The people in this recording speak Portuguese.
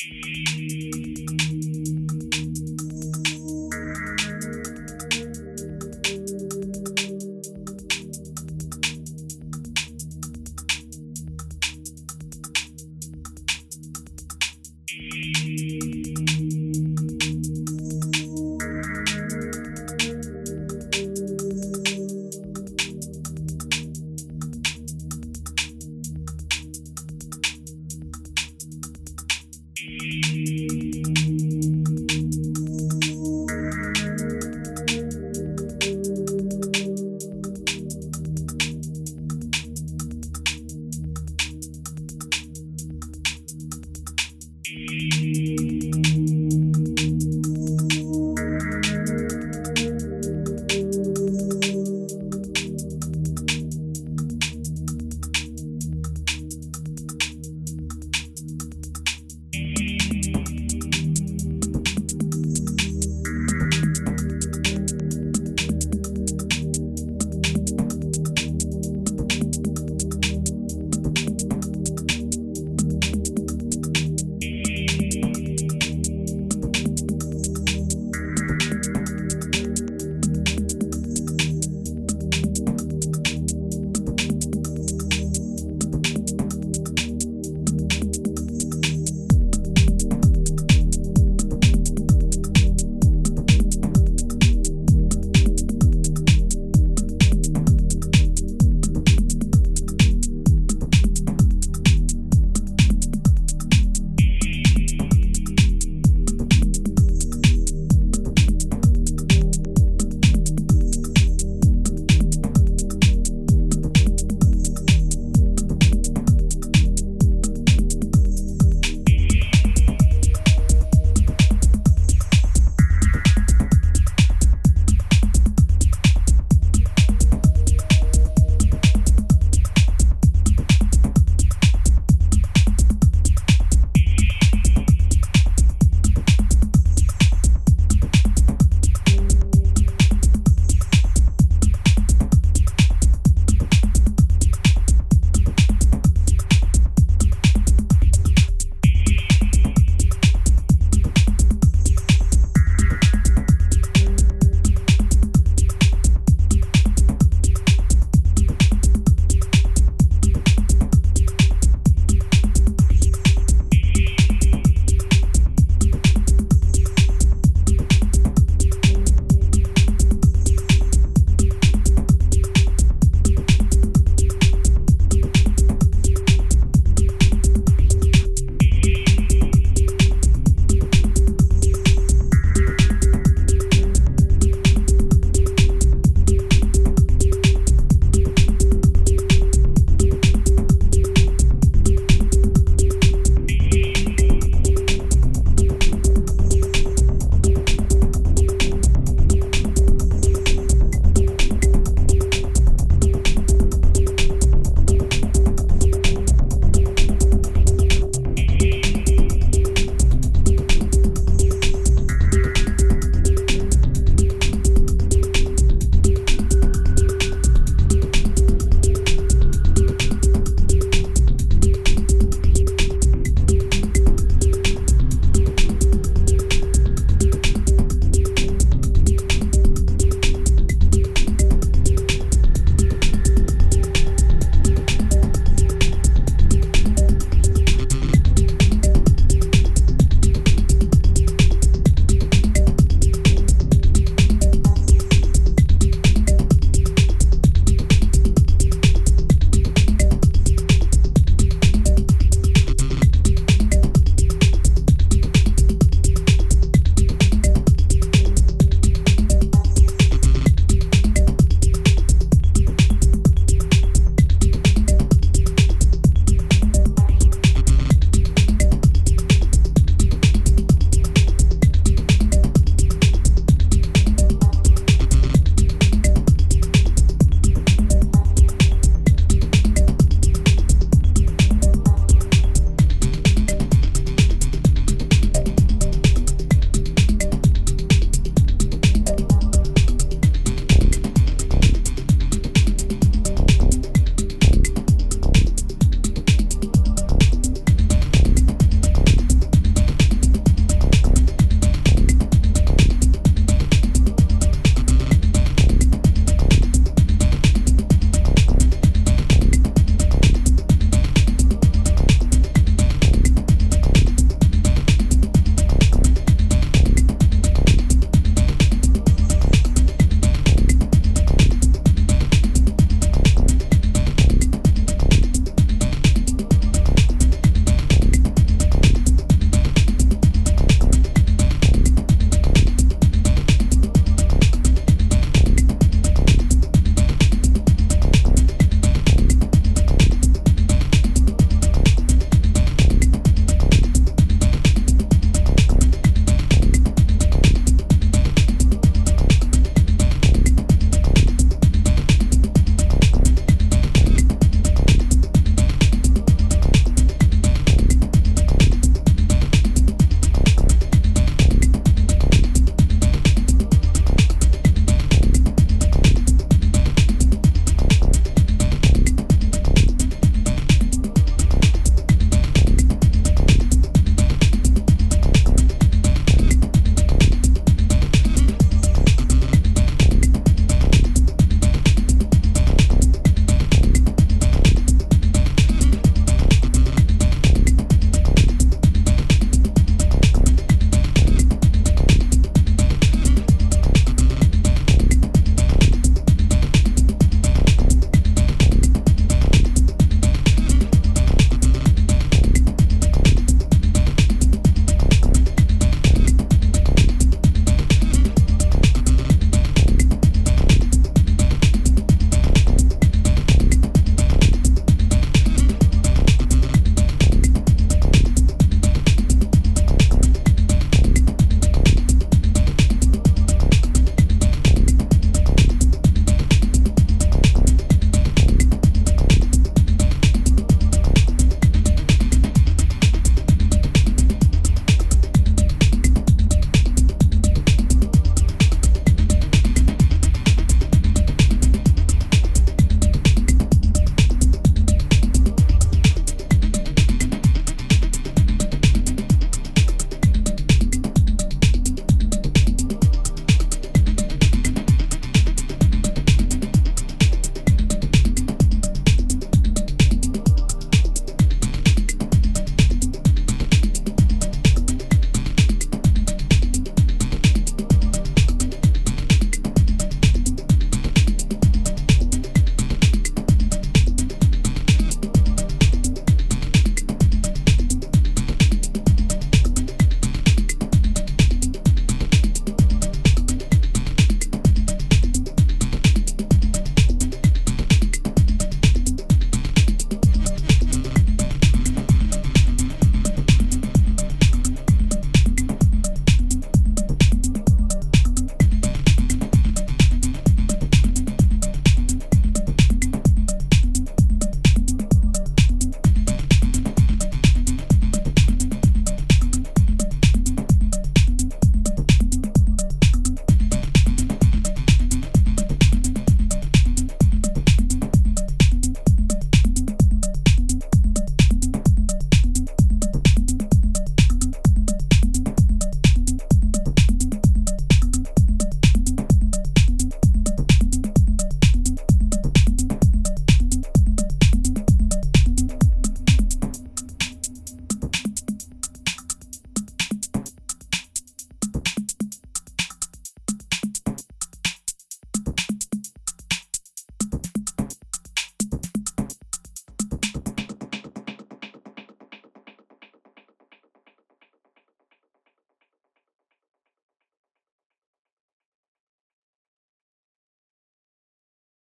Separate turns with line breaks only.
Música